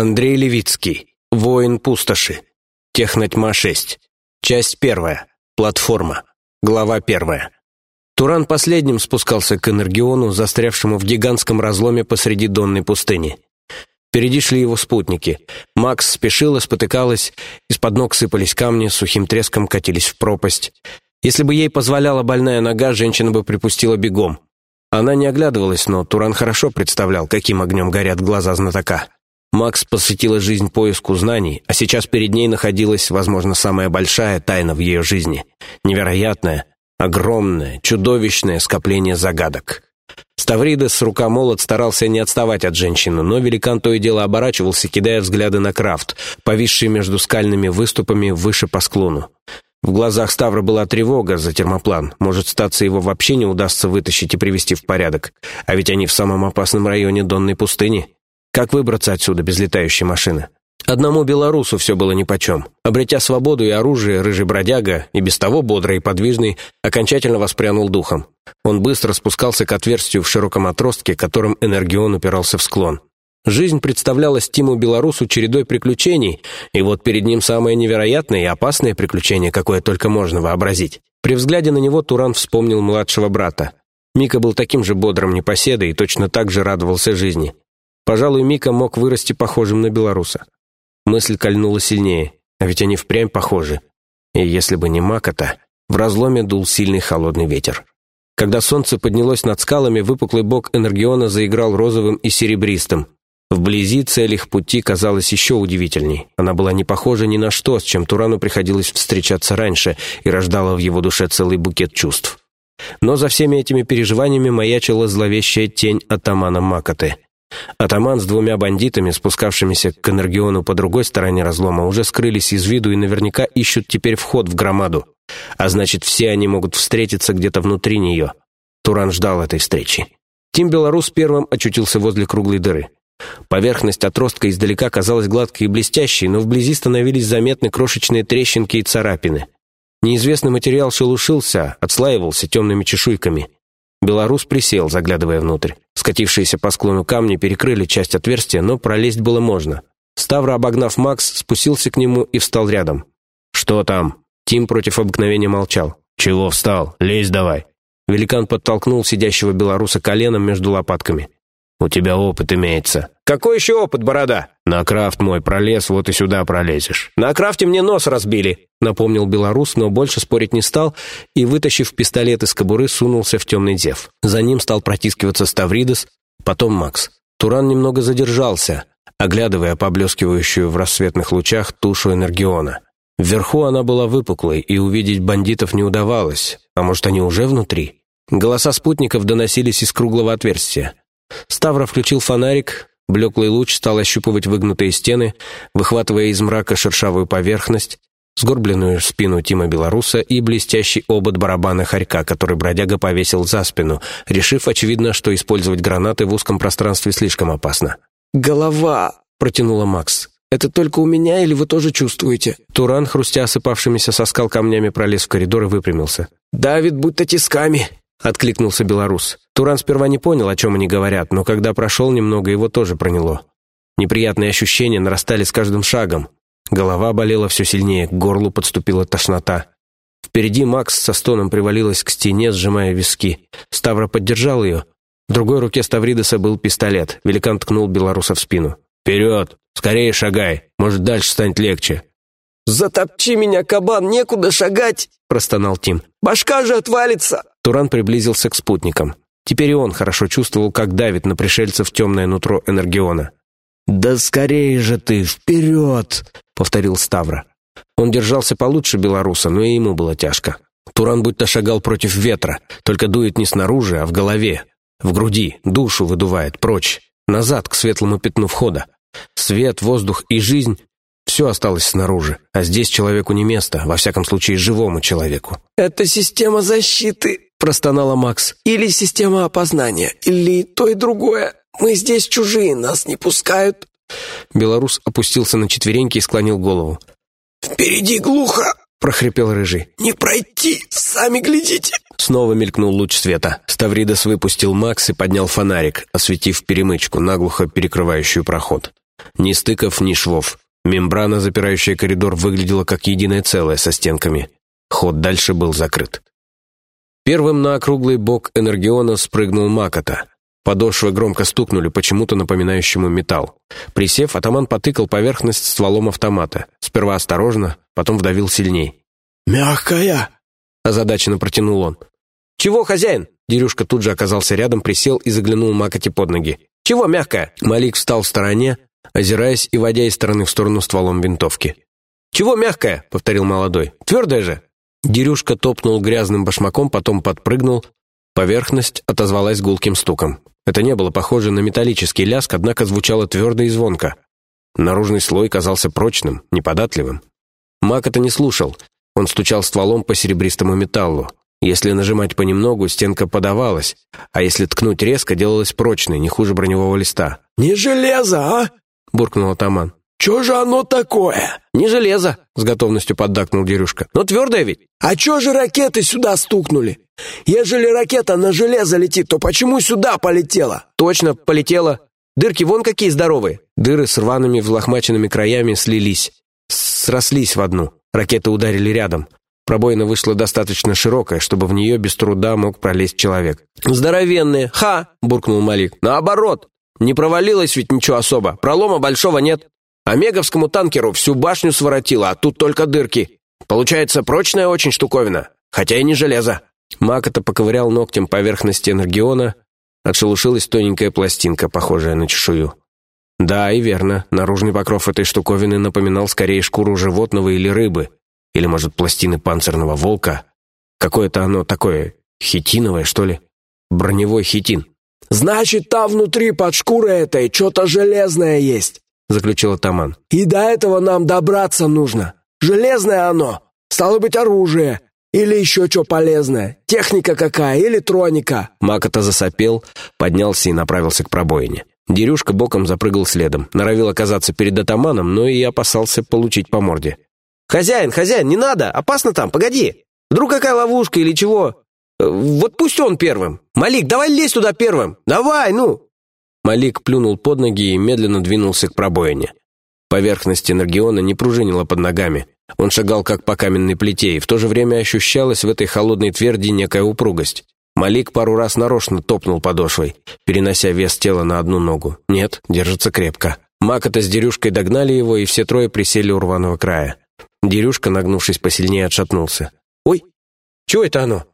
Андрей Левицкий. Воин пустоши. Технотьма-6. Часть первая. Платформа. Глава первая. Туран последним спускался к Энергиону, застрявшему в гигантском разломе посреди донной пустыни. Впереди шли его спутники. Макс спешила, спотыкалась, из-под ног сыпались камни, сухим треском катились в пропасть. Если бы ей позволяла больная нога, женщина бы припустила бегом. Она не оглядывалась, но Туран хорошо представлял, каким огнем горят глаза знатока. Макс посвятила жизнь поиску знаний, а сейчас перед ней находилась, возможно, самая большая тайна в ее жизни. Невероятное, огромное, чудовищное скопление загадок. Ставридес рукомолот старался не отставать от женщины, но великан то и дело оборачивался, кидая взгляды на крафт, повисший между скальными выступами выше по склону. В глазах Ставра была тревога за термоплан. Может, статься его вообще не удастся вытащить и привести в порядок. А ведь они в самом опасном районе Донной пустыни. Как выбраться отсюда без летающей машины? Одному белорусу все было нипочем. Обретя свободу и оружие, рыжий бродяга, и без того бодрый и подвижный, окончательно воспрянул духом. Он быстро спускался к отверстию в широком отростке, которым Энергион упирался в склон. Жизнь представлялась Тиму Белорусу чередой приключений, и вот перед ним самое невероятное и опасное приключение, какое только можно вообразить. При взгляде на него Туран вспомнил младшего брата. Мика был таким же бодрым непоседой и точно так же радовался жизни. Пожалуй, Мика мог вырасти похожим на белоруса. Мысль кольнула сильнее, а ведь они впрямь похожи. И если бы не Макота, в разломе дул сильный холодный ветер. Когда солнце поднялось над скалами, выпуклый бок Энергиона заиграл розовым и серебристым. Вблизи цель пути казалась еще удивительней. Она была не похожа ни на что, с чем Турану приходилось встречаться раньше, и рождала в его душе целый букет чувств. Но за всеми этими переживаниями маячила зловещая тень атамана Макоты — Атаман с двумя бандитами, спускавшимися к Энергиону по другой стороне разлома, уже скрылись из виду и наверняка ищут теперь вход в громаду. А значит, все они могут встретиться где-то внутри нее. Туран ждал этой встречи. Тим Белорус первым очутился возле круглой дыры. Поверхность отростка издалека казалась гладкой и блестящей, но вблизи становились заметны крошечные трещинки и царапины. Неизвестный материал шелушился, отслаивался темными чешуйками. Белорус присел, заглядывая внутрь. Скатившиеся по склону камни перекрыли часть отверстия, но пролезть было можно. Ставра, обогнав Макс, спустился к нему и встал рядом. «Что там?» Тим против обыкновения молчал. «Чего встал? Лезь давай!» Великан подтолкнул сидящего белоруса коленом между лопатками. «У тебя опыт имеется». «Какой еще опыт, борода?» «На крафт мой пролез, вот и сюда пролезешь». «На крафте мне нос разбили», — напомнил белорус, но больше спорить не стал и, вытащив пистолет из кобуры, сунулся в темный зев. За ним стал протискиваться Ставридес, потом Макс. Туран немного задержался, оглядывая поблескивающую в рассветных лучах тушу Энергиона. Вверху она была выпуклой, и увидеть бандитов не удавалось. А может, они уже внутри? Голоса спутников доносились из круглого отверстия. Ставра включил фонарик, блеклый луч стал ощупывать выгнутые стены, выхватывая из мрака шершавую поверхность, сгорбленную спину Тима Белоруса и блестящий обод барабана Харька, который бродяга повесил за спину, решив, очевидно, что использовать гранаты в узком пространстве слишком опасно. «Голова!» — протянула Макс. «Это только у меня или вы тоже чувствуете?» Туран, хрустя осыпавшимися со скал камнями, пролез в коридор и выпрямился. «Давид будто тисками!» — откликнулся белорус. Туран сперва не понял, о чем они говорят, но когда прошел немного, его тоже проняло. Неприятные ощущения нарастали с каждым шагом. Голова болела все сильнее, к горлу подступила тошнота. Впереди Макс со стоном привалилась к стене, сжимая виски. Ставра поддержал ее. В другой руке Ставридеса был пистолет. Великан ткнул белоруса в спину. «Вперед! Скорее шагай! Может, дальше станет легче!» «Затопчи меня, кабан, некуда шагать!» — простонал Тим. «Башка же отвалится!» Туран приблизился к спутникам. Теперь и он хорошо чувствовал, как давит на пришельцев темное нутро Энергиона. «Да скорее же ты, вперед!» — повторил Ставра. Он держался получше белоруса, но и ему было тяжко. Туран будто шагал против ветра, только дует не снаружи, а в голове. В груди, душу выдувает, прочь, назад к светлому пятну входа. Свет, воздух и жизнь все осталось снаружи, а здесь человеку не место, во всяком случае живому человеку. «Это система защиты», — простонала Макс. «Или система опознания, или то и другое. Мы здесь чужие, нас не пускают». Белорус опустился на четвереньки и склонил голову. «Впереди глухо!» — прохрипел Рыжий. «Не пройти! Сами глядите!» Снова мелькнул луч света. Ставридес выпустил Макс и поднял фонарик, осветив перемычку, наглухо перекрывающую проход. Ни стыков, ни швов. Мембрана, запирающая коридор, выглядела как единое целое со стенками. Ход дальше был закрыт. Первым на округлый бок Энергиона спрыгнул Макота. Подошвы громко стукнули, почему-то напоминающему металл. Присев, атаман потыкал поверхность стволом автомата. Сперва осторожно, потом вдавил сильней. «Мягкая!» — озадаченно протянул он. «Чего, хозяин?» Дерюшка тут же оказался рядом, присел и заглянул Макоте под ноги. «Чего мягкая?» Малик встал в стороне, озираясь и водя из стороны в сторону стволом винтовки. «Чего мягкая?» — повторил молодой. «Твердая же!» Дерюшка топнул грязным башмаком, потом подпрыгнул. Поверхность отозвалась гулким стуком. Это не было похоже на металлический ляск, однако звучало твердо и звонко. Наружный слой казался прочным, неподатливым. Мак это не слушал. Он стучал стволом по серебристому металлу. Если нажимать понемногу, стенка подавалась, а если ткнуть резко, делалась прочной, не хуже броневого листа. «Не железо, а?» — буркнул атаман. «Чё же оно такое?» «Не железо», — с готовностью поддакнул Дерюшка. «Но твердое ведь». «А чё же ракеты сюда стукнули? Ежели ракета на железо летит, то почему сюда полетела?» «Точно, полетела. Дырки вон какие здоровые». Дыры с рваными взлохмаченными краями слились. Срослись в одну. Ракеты ударили рядом. Пробоина вышла достаточно широкая, чтобы в нее без труда мог пролезть человек. «Здоровенные! Ха!» — буркнул Малик. «Наоборот! Не провалилось ведь ничего особо. Пролома большого нет. А меговскому танкеру всю башню своротило, а тут только дырки. Получается, прочная очень штуковина, хотя и не железо». Макота поковырял ногтем поверхность энергиона, отшелушилась тоненькая пластинка, похожая на чешую. Да, и верно, наружный покров этой штуковины напоминал скорее шкуру животного или рыбы, или, может, пластины панцирного волка. Какое-то оно такое хитиновое, что ли? Броневой хитин. «Значит, там внутри под шкурой этой что-то железное есть», — заключил атаман. «И до этого нам добраться нужно. Железное оно. Стало быть, оружие. Или еще что полезное. Техника какая, электроника». Макота засопел, поднялся и направился к пробоине. Дерюшка боком запрыгал следом, норовил оказаться перед атаманом, но и опасался получить по морде. «Хозяин, хозяин, не надо! Опасно там, погоди! Вдруг какая ловушка или чего? Э, вот пусть он первым! Малик, давай лезь туда первым! Давай, ну!» Малик плюнул под ноги и медленно двинулся к пробоине. Поверхность энергиона не пружинила под ногами. Он шагал как по каменной плите, и в то же время ощущалась в этой холодной тверди некая упругость. Малик пару раз нарочно топнул подошвой, перенося вес тела на одну ногу. Нет, держится крепко. Макота с Дерюшкой догнали его, и все трое присели у рваного края. Дерюшка, нагнувшись посильнее, отшатнулся. «Ой, чего это оно?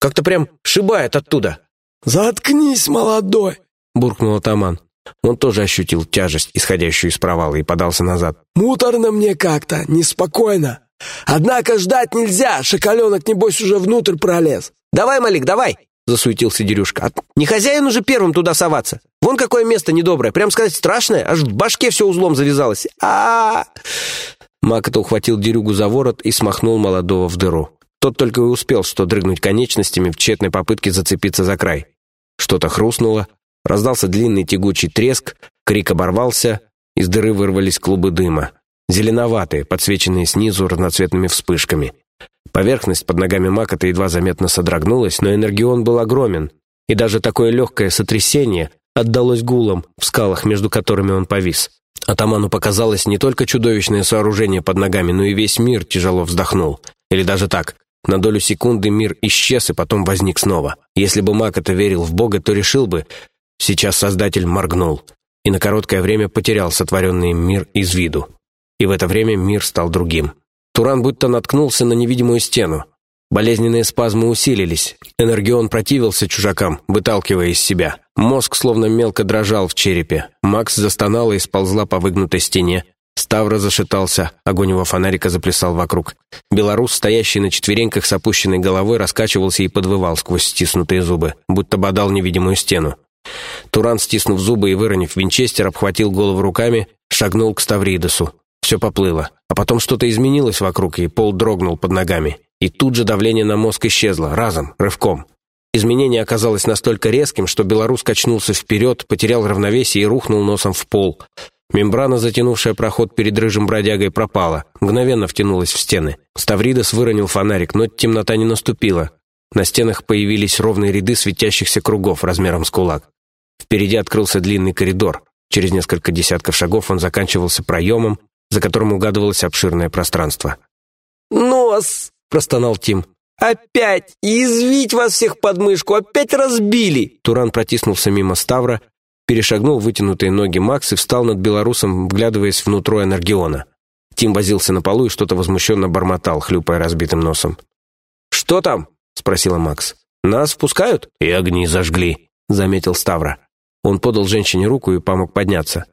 Как-то прям шибает оттуда!» «Заткнись, молодой!» Буркнул атаман. Он тоже ощутил тяжесть, исходящую из провала, и подался назад. «Муторно мне как-то, неспокойно. Однако ждать нельзя, шоколенок, небось, уже внутрь пролез». «Давай, Малик, давай!» — засуетился Дерюшка. «Не хозяин уже первым туда соваться. Вон какое место недоброе, прям сказать страшное, аж в башке все узлом завязалось. а, -а, -а Макота ухватил Дерюгу за ворот и смахнул молодого в дыру. Тот только и успел, что дрыгнуть конечностями в тщетной попытке зацепиться за край. Что-то хрустнуло, Раздался длинный тягучий треск, крик оборвался, из дыры вырвались клубы дыма. Зеленоватые, подсвеченные снизу разноцветными вспышками. Поверхность под ногами Макота едва заметно содрогнулась, но энергион был огромен, и даже такое легкое сотрясение отдалось гулом в скалах, между которыми он повис. Атаману показалось не только чудовищное сооружение под ногами, но и весь мир тяжело вздохнул. Или даже так. На долю секунды мир исчез и потом возник снова. Если бы Мак это верил в Бога, то решил бы, Сейчас Создатель моргнул и на короткое время потерял сотворенный мир из виду. И в это время мир стал другим. Туран будто наткнулся на невидимую стену. Болезненные спазмы усилились. Энергион противился чужакам, выталкивая из себя. Мозг словно мелко дрожал в черепе. Макс застонала и сползла по выгнутой стене. Ставра зашатался, огонь его фонарика заплясал вокруг. Белорус, стоящий на четвереньках с опущенной головой, раскачивался и подвывал сквозь стиснутые зубы, будто бодал невидимую стену. Туран, стиснув зубы и выронив винчестер, обхватил голову руками, шагнул к Ставридосу. Все поплыло. А потом что-то изменилось вокруг, и пол дрогнул под ногами. И тут же давление на мозг исчезло, разом, рывком. Изменение оказалось настолько резким, что белорус качнулся вперед, потерял равновесие и рухнул носом в пол. Мембрана, затянувшая проход перед рыжим бродягой, пропала, мгновенно втянулась в стены. Ставридос выронил фонарик, но темнота не наступила. На стенах появились ровные ряды светящихся кругов размером с кулак. Впереди открылся длинный коридор. Через несколько десятков шагов он заканчивался проемом, за которым угадывалось обширное пространство. «Нос!» — простонал Тим. «Опять! Извить вас всех под мышку! Опять разбили!» Туран протиснулся мимо Ставра, перешагнул вытянутые ноги Макс и встал над белорусом, вглядываясь внутрь энергиона. Тим возился на полу и что-то возмущенно бормотал, хлюпая разбитым носом. «Что там?» — спросила Макс. «Нас впускают?» «И огни зажгли», — заметил Ставра. Он подал женщине руку и помог подняться.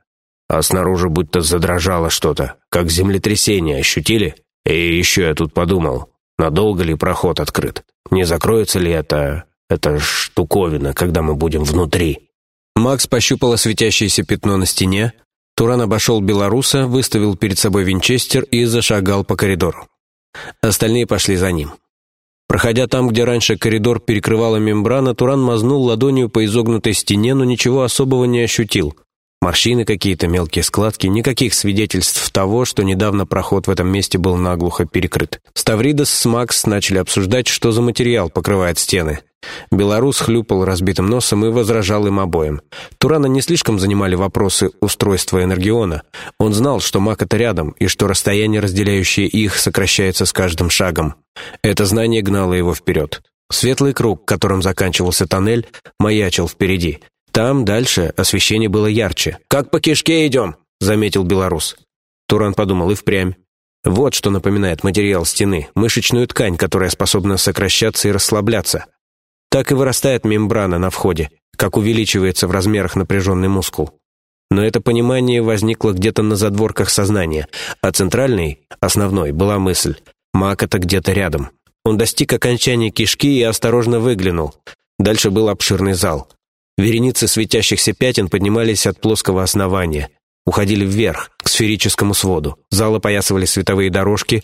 «А снаружи будто задрожало что-то, как землетрясение, ощутили? И еще я тут подумал, надолго ли проход открыт? Не закроется ли это... эта штуковина, когда мы будем внутри?» Макс пощупала светящееся пятно на стене. Туран обошел белоруса, выставил перед собой винчестер и зашагал по коридору. Остальные пошли за ним. Проходя там, где раньше коридор перекрывала мембрана, Туран мазнул ладонью по изогнутой стене, но ничего особого не ощутил. Морщины какие-то, мелкие складки, никаких свидетельств того, что недавно проход в этом месте был наглухо перекрыт. Ставридос с Макс начали обсуждать, что за материал покрывает стены. Белорус хлюпал разбитым носом и возражал им обоим. Турана не слишком занимали вопросы устройства Энергиона. Он знал, что Макота рядом, и что расстояние, разделяющее их, сокращается с каждым шагом. Это знание гнало его вперед. Светлый круг, которым заканчивался тоннель, маячил впереди. Там, дальше, освещение было ярче. «Как по кишке идем!» — заметил белорус. Туран подумал и впрямь. Вот что напоминает материал стены, мышечную ткань, которая способна сокращаться и расслабляться. Так и вырастает мембрана на входе, как увеличивается в размерах напряженный мускул. Но это понимание возникло где-то на задворках сознания, а центральной, основной, была мысль «Маг это где-то рядом». Он достиг окончания кишки и осторожно выглянул. Дальше был обширный зал. Вереницы светящихся пятен поднимались от плоского основания, уходили вверх, к сферическому своду. Зал опоясывали световые дорожки,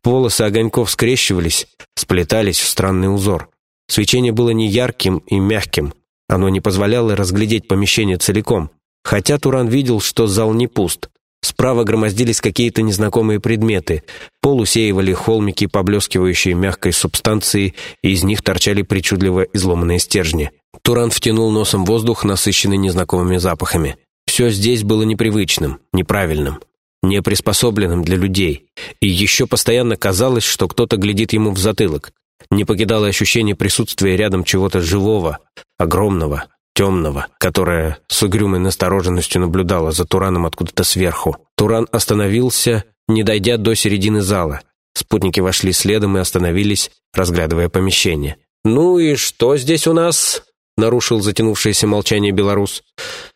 полосы огоньков скрещивались, сплетались в странный узор. Свечение было не ярким и мягким, оно не позволяло разглядеть помещение целиком, хотя Туран видел, что зал не пуст. Справа громоздились какие-то незнакомые предметы, пол усеивали холмики, поблескивающие мягкой субстанцией, и из них торчали причудливо изломанные стержни. Туран втянул носом воздух, насыщенный незнакомыми запахами. Все здесь было непривычным, неправильным, неприспособленным для людей. И еще постоянно казалось, что кто-то глядит ему в затылок. Не покидало ощущение присутствия рядом чего-то живого, огромного, темного, которое с угрюмой настороженностью наблюдало за Тураном откуда-то сверху. Туран остановился, не дойдя до середины зала. Спутники вошли следом и остановились, разглядывая помещение. «Ну и что здесь у нас?» Нарушил затянувшееся молчание белорус.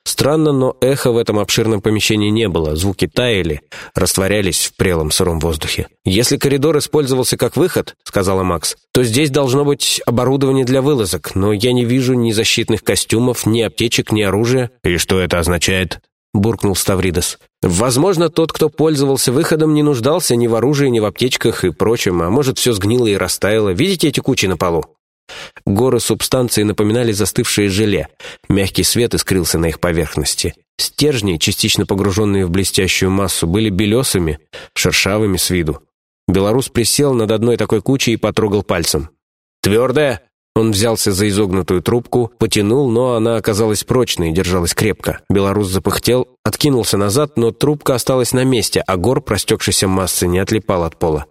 Странно, но эха в этом обширном помещении не было, звуки таяли, растворялись в прелом сыром воздухе. «Если коридор использовался как выход, — сказала Макс, — то здесь должно быть оборудование для вылазок, но я не вижу ни защитных костюмов, ни аптечек, ни оружия». «И что это означает?» — буркнул Ставридес. «Возможно, тот, кто пользовался выходом, не нуждался ни в оружии, ни в аптечках и прочем, а может, все сгнило и растаяло. Видите эти кучи на полу? Горы субстанции напоминали застывшее желе. Мягкий свет искрился на их поверхности. Стержни, частично погруженные в блестящую массу, были белесыми, шершавыми с виду. Белорус присел над одной такой кучей и потрогал пальцем. «Твердая?» Он взялся за изогнутую трубку, потянул, но она оказалась прочной и держалась крепко. Белорус запыхтел, откинулся назад, но трубка осталась на месте, а гор простекшейся массы не отлипал от пола.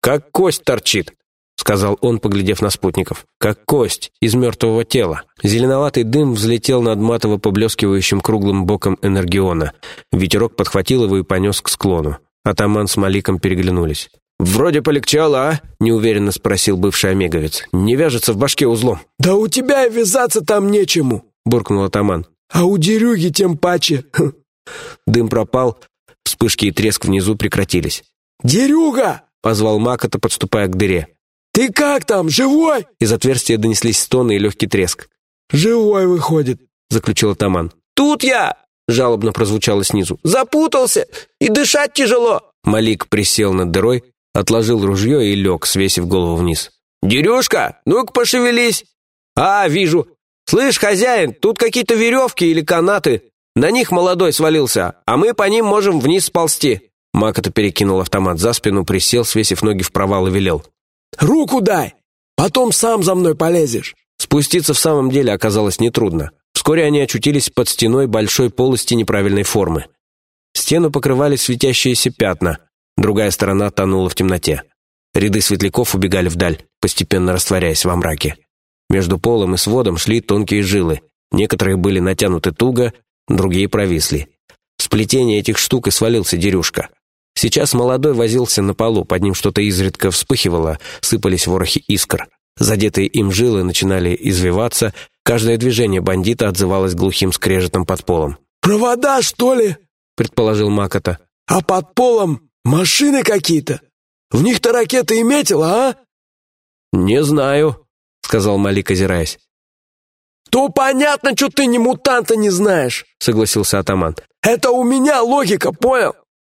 «Как кость торчит!» — сказал он, поглядев на спутников. «Как кость из мертвого тела». Зеленоватый дым взлетел над матово поблескивающим круглым боком энергиона. Ветерок подхватил его и понес к склону. Атаман с Маликом переглянулись. «Вроде полегчало, а?» — неуверенно спросил бывший омеговец. «Не вяжется в башке узлом». «Да у тебя и вязаться там нечему!» — буркнул атаман. «А у дерюги тем паче!» Дым пропал, вспышки и треск внизу прекратились. «Дерюга!» — позвал Макота, подступая к дыре. «Ты как там, живой?» Из отверстия донеслись стоны и легкий треск. «Живой выходит», — заключил атаман. «Тут я!» — жалобно прозвучало снизу. «Запутался! И дышать тяжело!» Малик присел над дырой, отложил ружье и лег, свесив голову вниз. «Дерюшка, ну-ка пошевелись!» «А, вижу! Слышь, хозяин, тут какие-то веревки или канаты. На них молодой свалился, а мы по ним можем вниз сползти». Макота перекинул автомат за спину, присел, свесив ноги в провал и велел. Руку дай! Потом сам за мной полезешь!» Спуститься в самом деле оказалось нетрудно. Вскоре они очутились под стеной большой полости неправильной формы. Стену покрывали светящиеся пятна, другая сторона тонула в темноте. Ряды светляков убегали вдаль, постепенно растворяясь во мраке. Между полом и сводом шли тонкие жилы. Некоторые были натянуты туго, другие провисли. В сплетение этих штук и свалился Дерюшка. Сейчас молодой возился на полу, под ним что-то изредка вспыхивало, сыпались ворохи искр. Задетые им жилы начинали извиваться, каждое движение бандита отзывалось глухим скрежетом под полом. «Провода, что ли?» — предположил Макота. «А под полом машины какие-то? В них-то ракеты и метила, а?» «Не знаю», — сказал Малик, озираясь. «То понятно, что ты ни мутанта не знаешь», — согласился атаман. «Это у меня логика, понял?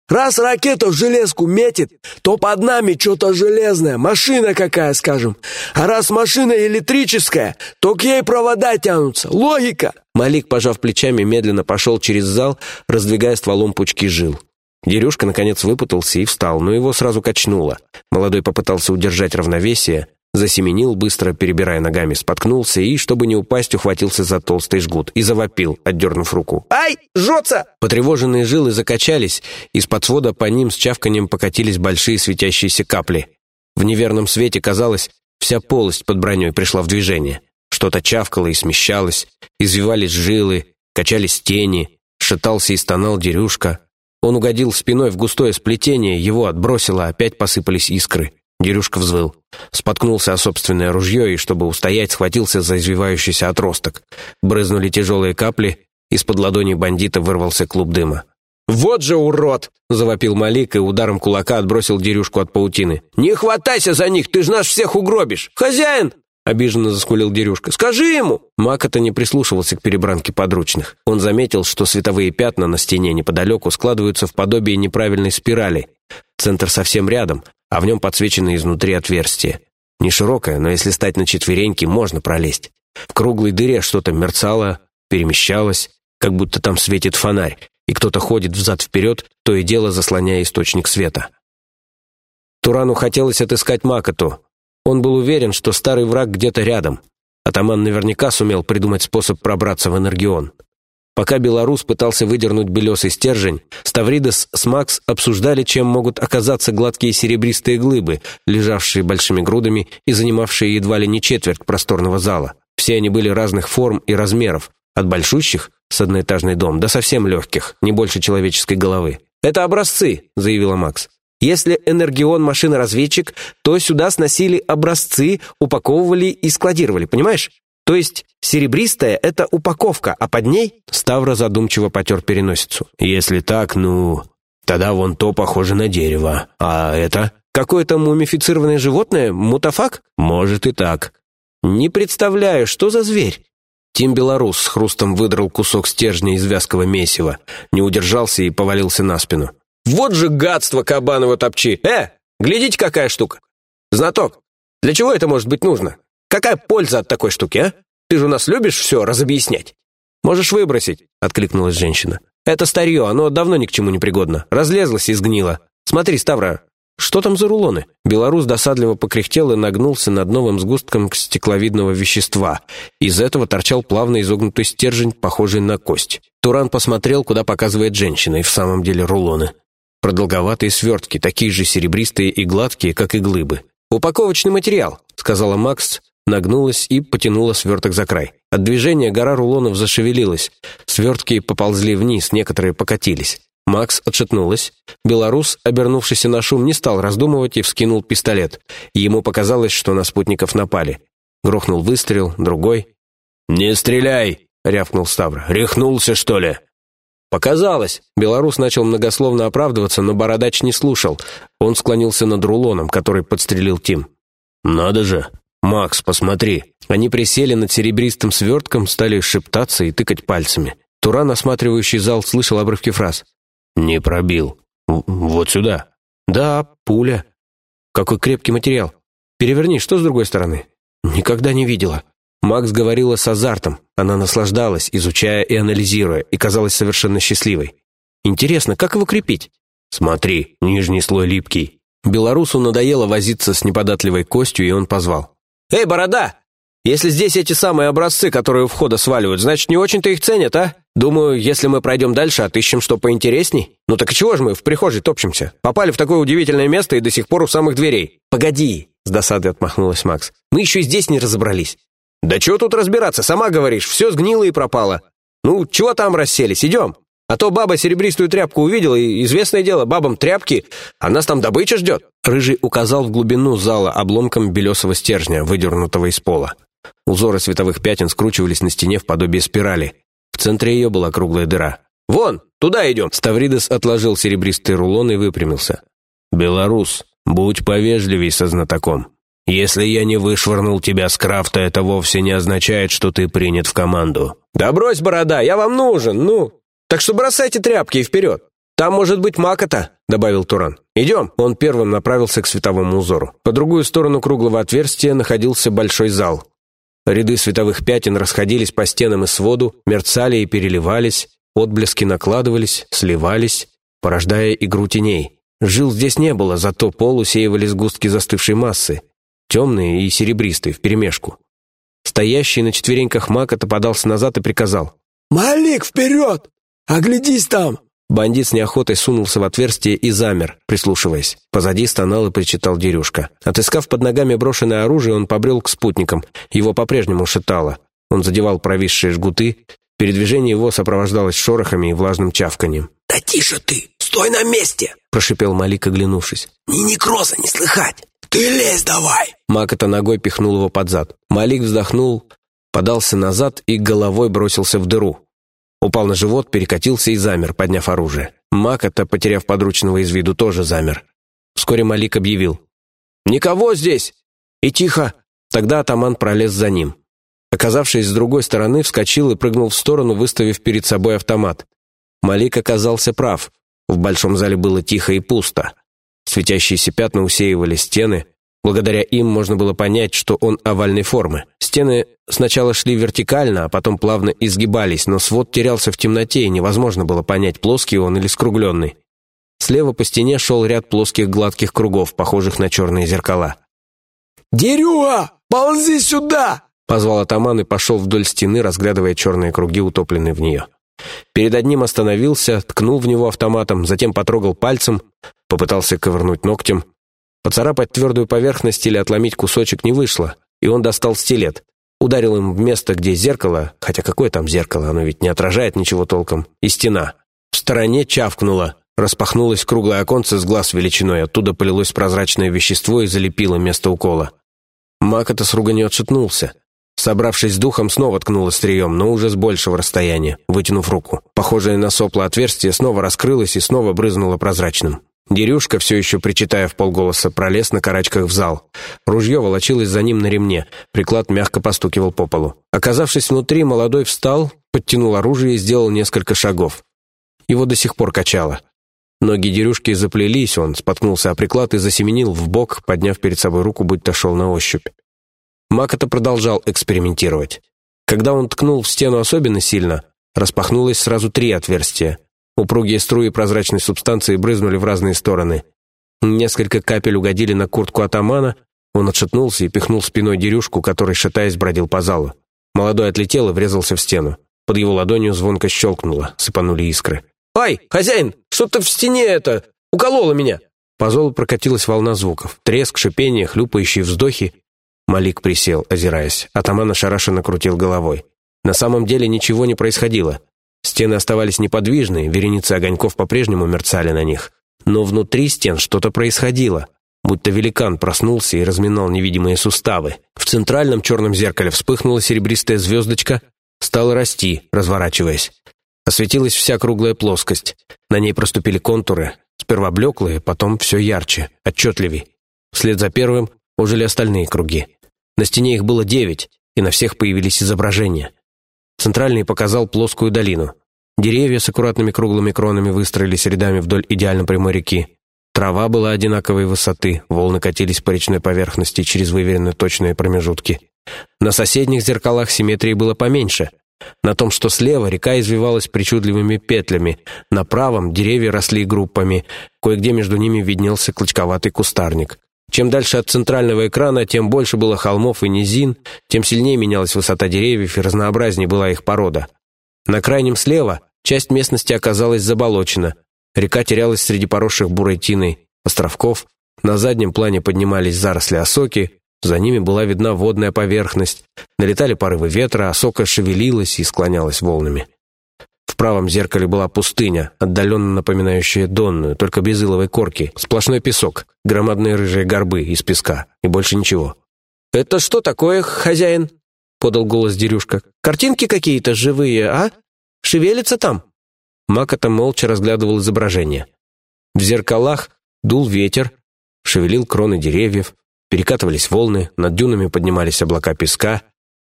Раз ракета в железку метит, то под нами что-то железное, машина какая, скажем. А раз машина электрическая, то к ей провода тянутся. Логика!» Малик, пожав плечами, медленно пошел через зал, раздвигая стволом пучки жил. Дерюшка, наконец, выпутался и встал, но его сразу качнуло. Молодой попытался удержать равновесие, Засеменил, быстро перебирая ногами, споткнулся и, чтобы не упасть, ухватился за толстый жгут и завопил, отдернув руку. «Ай, жжется!» Потревоженные жилы закачались, из-под свода по ним с чавканием покатились большие светящиеся капли. В неверном свете, казалось, вся полость под броней пришла в движение. Что-то чавкало и смещалось, извивались жилы, качались тени, шатался и стонал дерюшка. Он угодил спиной в густое сплетение, его отбросило, опять посыпались искры. Дерюшка взвыл. Споткнулся о собственное ружье и, чтобы устоять, схватился за извивающийся отросток. Брызнули тяжелые капли, из-под ладони бандита вырвался клуб дыма. «Вот же урод!» — завопил Малик и ударом кулака отбросил Дерюшку от паутины. «Не хватайся за них, ты ж нас всех угробишь! Хозяин!» — обиженно заскулил Дерюшка. «Скажи ему!» Макота не прислушивался к перебранке подручных. Он заметил, что световые пятна на стене неподалеку складываются в подобие неправильной спирали. Центр совсем рядом, а в нем подсвечено изнутри отверстие. Не широкое, но если стать на четвереньки, можно пролезть. В круглой дыре что-то мерцало, перемещалось, как будто там светит фонарь, и кто-то ходит взад-вперед, то и дело заслоняя источник света. Турану хотелось отыскать Макоту. Он был уверен, что старый враг где-то рядом. Атаман наверняка сумел придумать способ пробраться в Энергион. Пока белорус пытался выдернуть белесый стержень, Ставридес с Макс обсуждали, чем могут оказаться гладкие серебристые глыбы, лежавшие большими грудами и занимавшие едва ли не четверть просторного зала. Все они были разных форм и размеров, от большущих, с одноэтажный дом, до совсем легких, не больше человеческой головы. «Это образцы», — заявила Макс. «Если Энергион машина-разведчик, то сюда сносили образцы, упаковывали и складировали, понимаешь? То есть серебристая — это упаковка, а под ней...» Ставра задумчиво потер переносицу. «Если так, ну... Тогда вон то похоже на дерево. А это...» «Какое-то мумифицированное животное? Мутафак?» «Может и так». «Не представляю, что за зверь?» Тим Белорус с хрустом выдрал кусок стержня из вязкого месива, не удержался и повалился на спину. «Вот же гадство кабаново топчи! Э, глядите, какая штука! Знаток, для чего это может быть нужно? Какая польза от такой штуки, а? Ты же у нас любишь все разобъяснять». «Можешь выбросить», — откликнулась женщина. «Это старье, оно давно ни к чему не пригодно. Разлезлось и сгнило. Смотри, Ставра, что там за рулоны?» Белорус досадливо покряхтел и нагнулся над новым сгустком стекловидного вещества. Из этого торчал плавно изогнутый стержень, похожий на кость. Туран посмотрел, куда показывает женщина, и в самом деле рулоны. Продолговатые свертки, такие же серебристые и гладкие, как и глыбы. «Упаковочный материал», — сказала Макс, нагнулась и потянула сверток за край. От движения гора рулонов зашевелилась. Свертки поползли вниз, некоторые покатились. Макс отшатнулась. Белорус, обернувшийся на шум, не стал раздумывать и вскинул пистолет. Ему показалось, что на спутников напали. Грохнул выстрел, другой. «Не стреляй!» — рявкнул Ставр. «Рехнулся, что ли?» «Показалось!» Белорус начал многословно оправдываться, но Бородач не слушал. Он склонился над рулоном, который подстрелил Тим. «Надо же! «Макс, посмотри!» Они присели над серебристым свертком, стали шептаться и тыкать пальцами. Туран, осматривающий зал, слышал обрывки фраз. «Не пробил. Вот сюда». «Да, пуля. Какой крепкий материал. Переверни, что с другой стороны?» «Никогда не видела». Макс говорила с азартом. Она наслаждалась, изучая и анализируя, и казалась совершенно счастливой. «Интересно, как его крепить?» «Смотри, нижний слой липкий». Белорусу надоело возиться с неподатливой костью, и он позвал. «Эй, борода! Если здесь эти самые образцы, которые у входа сваливают, значит, не очень-то их ценят, а? Думаю, если мы пройдем дальше, отыщем что поинтересней. Ну так чего же мы в прихожей топчемся? Попали в такое удивительное место и до сих пор у самых дверей. Погоди, с досадой отмахнулась Макс. Мы еще и здесь не разобрались. Да чего тут разбираться, сама говоришь, все сгнило и пропало. Ну, чего там расселись, идем. А то баба серебристую тряпку увидела, и известное дело, бабам тряпки, а нас там добыча ждет. Рыжий указал в глубину зала обломком белесого стержня, выдернутого из пола. Узоры световых пятен скручивались на стене в подобие спирали. В центре ее была круглая дыра. «Вон, туда идем!» Ставридес отложил серебристый рулон и выпрямился. «Белорус, будь повежливей со знатоком. Если я не вышвырнул тебя с крафта, это вовсе не означает, что ты принят в команду». «Да брось, борода, я вам нужен, ну! Так что бросайте тряпки и вперед! Там может быть макота!» — добавил Туран. «Идем!» Он первым направился к световому узору. По другую сторону круглого отверстия находился большой зал. Ряды световых пятен расходились по стенам и своду, мерцали и переливались, отблески накладывались, сливались, порождая игру теней. Жил здесь не было, зато пол усеивали сгустки застывшей массы, темные и серебристые, вперемешку. Стоящий на четвереньках маг подался назад и приказал. «Малик, вперед! Оглядись там!» Бандит с неохотой сунулся в отверстие и замер, прислушиваясь. Позади стонал и причитал Дерюшка. Отыскав под ногами брошенное оружие, он побрел к спутникам. Его по-прежнему шатало. Он задевал провисшие жгуты. Передвижение его сопровождалось шорохами и влажным чавканием. «Да тише ты! Стой на месте!» — прошипел Малик, оглянувшись. «Ни некроза не слыхать! Ты лезь давай!» Макота ногой пихнул его под зад. Малик вздохнул, подался назад и головой бросился в дыру. Упал на живот, перекатился и замер, подняв оружие. Макота, потеряв подручного из виду, тоже замер. Вскоре Малик объявил. «Никого здесь!» «И тихо!» Тогда атаман пролез за ним. Оказавшись с другой стороны, вскочил и прыгнул в сторону, выставив перед собой автомат. Малик оказался прав. В большом зале было тихо и пусто. Светящиеся пятна усеивали стены, Благодаря им можно было понять, что он овальной формы. Стены сначала шли вертикально, а потом плавно изгибались, но свод терялся в темноте, и невозможно было понять, плоский он или скругленный. Слева по стене шел ряд плоских гладких кругов, похожих на черные зеркала. «Дерюга, ползи сюда!» Позвал атаман и пошел вдоль стены, разглядывая черные круги, утопленные в нее. Перед одним остановился, ткнул в него автоматом, затем потрогал пальцем, попытался ковырнуть ногтем, Поцарапать твердую поверхность или отломить кусочек не вышло, и он достал стилет. Ударил им в место, где зеркало, хотя какое там зеркало, оно ведь не отражает ничего толком, и стена. В стороне чавкнуло, распахнулось круглое оконце с глаз величиной, оттуда полилось прозрачное вещество и залепило место укола. Макота с руганью отшатнулся. Собравшись с духом, снова ткнул острием, но уже с большего расстояния, вытянув руку. Похожее на сопло отверстие снова раскрылось и снова брызнуло прозрачным. Дерюшка, все еще причитая в полголоса, пролез на карачках в зал. Ружье волочилось за ним на ремне, приклад мягко постукивал по полу. Оказавшись внутри, молодой встал, подтянул оружие и сделал несколько шагов. Его до сих пор качало. Ноги Дерюшки заплелись, он споткнулся о приклад и засеменил в бок, подняв перед собой руку, будто шел на ощупь. Макота продолжал экспериментировать. Когда он ткнул в стену особенно сильно, распахнулось сразу три отверстия. Упругие струи прозрачной субстанции брызнули в разные стороны. Несколько капель угодили на куртку атамана, он отшатнулся и пихнул спиной дерюшку, который, шатаясь, бродил по залу. Молодой отлетел и врезался в стену. Под его ладонью звонко щелкнуло, сыпанули искры. «Ай, хозяин, что-то в стене это, укололо меня!» По залу прокатилась волна звуков. Треск, шипение, хлюпающие вздохи. Малик присел, озираясь. Атаман ошарашенно крутил головой. На самом деле ничего не происходило. Стены оставались неподвижны, вереницы огоньков по-прежнему мерцали на них. Но внутри стен что-то происходило, будто великан проснулся и разминал невидимые суставы. В центральном черном зеркале вспыхнула серебристая звездочка, стала расти, разворачиваясь. Осветилась вся круглая плоскость. На ней проступили контуры, сперва блеклые, потом все ярче, отчетливей. Вслед за первым ожили остальные круги. На стене их было девять, и на всех появились изображения. Центральный показал плоскую долину. Деревья с аккуратными круглыми кронами выстроились рядами вдоль идеально прямой реки. Трава была одинаковой высоты, волны катились по речной поверхности через выверенно точные промежутки. На соседних зеркалах симметрии было поменьше. На том, что слева, река извивалась причудливыми петлями, на правом деревья росли группами, кое-где между ними виднелся клочковатый кустарник. Чем дальше от центрального экрана, тем больше было холмов и низин, тем сильнее менялась высота деревьев и разнообразнее была их порода. На крайнем слева часть местности оказалась заболочена. Река терялась среди поросших бурой тиной островков, на заднем плане поднимались заросли осоки, за ними была видна водная поверхность, налетали порывы ветра, осока шевелилась и склонялась волнами. Правом зеркале была пустыня, отдаленно напоминающая донную, только без иловой корки, сплошной песок, громадные рыжие горбы из песка и больше ничего. «Это что такое, хозяин?» — подал голос Дерюшка. «Картинки какие-то живые, а? Шевелится там?» Макота молча разглядывал изображение. В зеркалах дул ветер, шевелил кроны деревьев, перекатывались волны, над дюнами поднимались облака песка,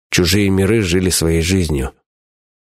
чужие миры жили своей жизнью.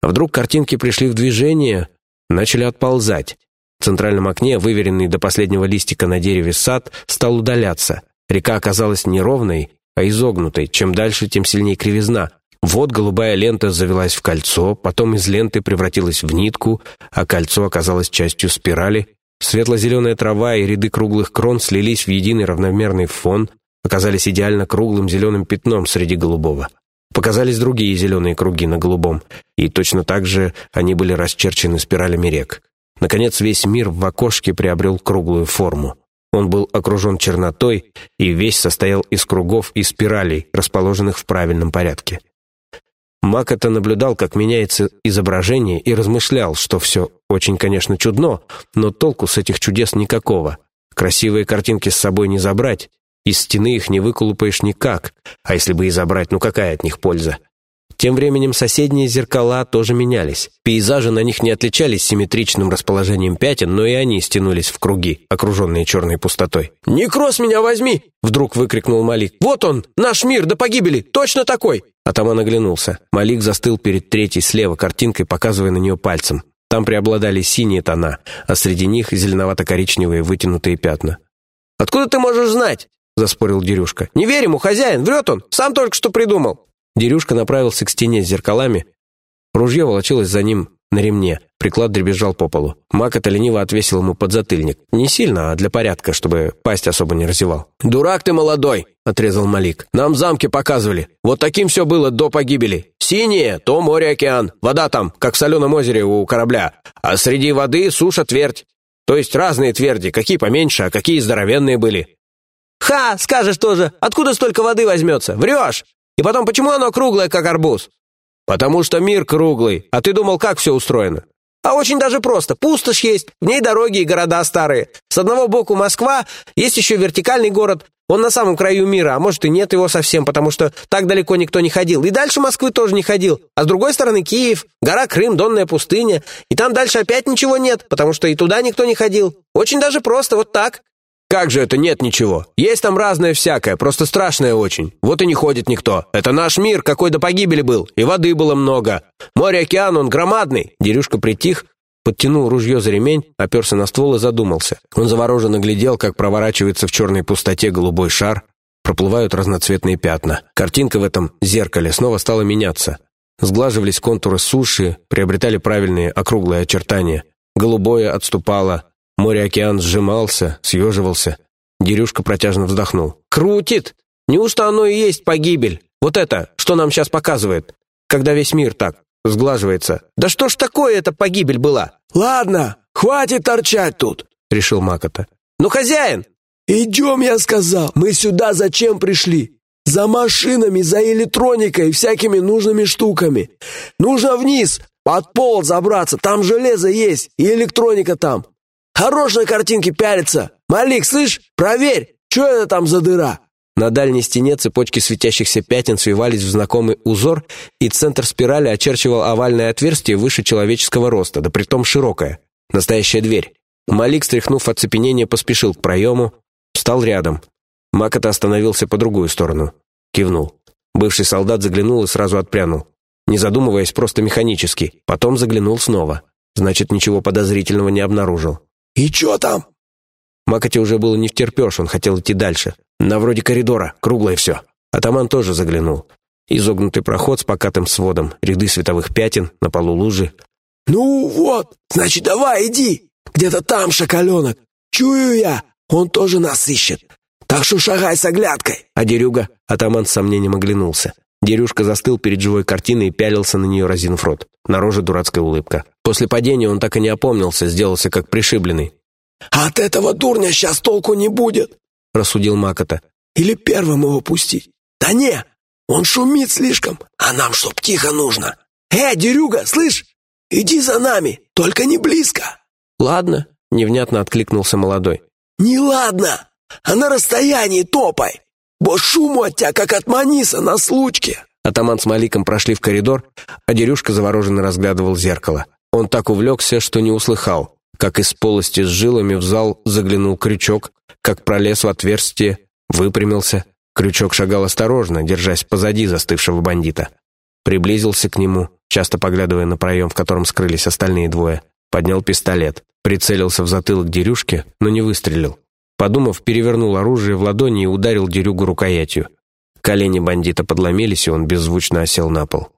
А вдруг картинки пришли в движение, начали отползать. В центральном окне, выверенный до последнего листика на дереве сад, стал удаляться. Река оказалась не ровной, а изогнутой. Чем дальше, тем сильнее кривизна. Вот голубая лента завелась в кольцо, потом из ленты превратилась в нитку, а кольцо оказалось частью спирали. Светло-зеленая трава и ряды круглых крон слились в единый равномерный фон, оказались идеально круглым зеленым пятном среди голубого. Показались другие зеленые круги на голубом, и точно так же они были расчерчены спиралями рек. Наконец, весь мир в окошке приобрел круглую форму. Он был окружен чернотой, и весь состоял из кругов и спиралей, расположенных в правильном порядке. Макота наблюдал, как меняется изображение, и размышлял, что все очень, конечно, чудно, но толку с этих чудес никакого. Красивые картинки с собой не забрать, из стены их не выколупаешь никак, а если бы и забрать, ну какая от них польза? Тем временем соседние зеркала тоже менялись. Пейзажи на них не отличались симметричным расположением пятен, но и они стянулись в круги, окруженные черной пустотой. «Некроз меня возьми!» — вдруг выкрикнул Малик. «Вот он, наш мир до погибели, точно такой!» Атаман оглянулся. Малик застыл перед третьей слева картинкой, показывая на нее пальцем. Там преобладали синие тона, а среди них зеленовато-коричневые вытянутые пятна. «Откуда ты можешь знать?» — заспорил Дерюшка. «Не верь ему, хозяин, врет он, сам только что придумал». Дерюшка направился к стене с зеркалами. Ружье волочилось за ним на ремне, приклад дребезжал по полу. Мак это лениво отвесил ему подзатыльник. Не сильно, а для порядка, чтобы пасть особо не разевал. «Дурак ты молодой!» — отрезал Малик. «Нам замки показывали. Вот таким все было до погибели. Синее — то море-океан. Вода там, как в соленом озере у корабля. А среди воды суша твердь. То есть разные тверди, какие поменьше, а какие здоровенные были. «Ха, скажешь тоже, откуда столько воды возьмется? Врешь! И потом, почему оно круглое, как арбуз?» «Потому что мир круглый, а ты думал, как все устроено?» «А очень даже просто. Пустошь есть, в ней дороги и города старые. С одного боку Москва, есть еще вертикальный город, он на самом краю мира, а может и нет его совсем, потому что так далеко никто не ходил. И дальше Москвы тоже не ходил. А с другой стороны Киев, гора Крым, Донная пустыня. И там дальше опять ничего нет, потому что и туда никто не ходил. Очень даже просто, вот так. «Как же это нет ничего? Есть там разное всякое, просто страшное очень. Вот и не ходит никто. Это наш мир, какой до погибели был, и воды было много. Море-океан, он громадный». Дерюшка притих, подтянул ружье за ремень, оперся на ствол и задумался. Он завороженно глядел, как проворачивается в черной пустоте голубой шар, проплывают разноцветные пятна. Картинка в этом зеркале снова стала меняться. Сглаживались контуры суши, приобретали правильные округлые очертания. Голубое отступало, Море-океан сжимался, съеживался. Дерюшка протяжно вздохнул. «Крутит! Неужто оно и есть погибель? Вот это, что нам сейчас показывает, когда весь мир так сглаживается. Да что ж такое эта погибель была?» «Ладно, хватит торчать тут», — решил Макота. «Ну, хозяин!» «Идем, я сказал. Мы сюда зачем пришли? За машинами, за электроникой всякими нужными штуками. Нужно вниз, под пол забраться, там железо есть и электроника там. Хорош на картинке пялится! Малик, слышь, проверь, что это там за дыра?» На дальней стене цепочки светящихся пятен свивались в знакомый узор, и центр спирали очерчивал овальное отверстие выше человеческого роста, да притом широкое. Настоящая дверь. Малик, стряхнув оцепенение, поспешил к проему, встал рядом. Макота остановился по другую сторону. Кивнул. Бывший солдат заглянул и сразу отпрянул. Не задумываясь, просто механически. Потом заглянул снова. Значит, ничего подозрительного не обнаружил. «И чё там?» Макоте уже было не втерпёшь, он хотел идти дальше. На вроде коридора, круглое всё. Атаман тоже заглянул. Изогнутый проход с покатым сводом, ряды световых пятен, на полу лужи. «Ну вот, значит, давай, иди. Где-то там шоколенок. Чую я, он тоже нас ищет. Так что шагай с оглядкой!» А Дерюга, атаман с сомнением оглянулся. Дерюшка застыл перед живой картиной и пялился на нее, разинув рот. На роже дурацкая улыбка. После падения он так и не опомнился, сделался как пришибленный. «А от этого дурня сейчас толку не будет!» — рассудил Макота. «Или первым его пустить?» «Да не! Он шумит слишком, а нам чтоб тихо нужно! Эй, Дерюга, слышь? Иди за нами, только не близко!» «Ладно», — невнятно откликнулся молодой. «Не ладно, а на расстоянии топай! Бо шуму от тебя, как от маниса на случке!» Атаман с Маликом прошли в коридор, а Дерюшка завороженно разглядывал зеркало. Он так увлекся, что не услыхал, как из полости с жилами в зал заглянул крючок, как пролез в отверстие, выпрямился. Крючок шагал осторожно, держась позади застывшего бандита. Приблизился к нему, часто поглядывая на проем, в котором скрылись остальные двое. Поднял пистолет, прицелился в затылок Дерюшки, но не выстрелил. Подумав, перевернул оружие в ладони и ударил Дерюгу рукоятью. Колени бандита подломились, и он беззвучно осел на пол.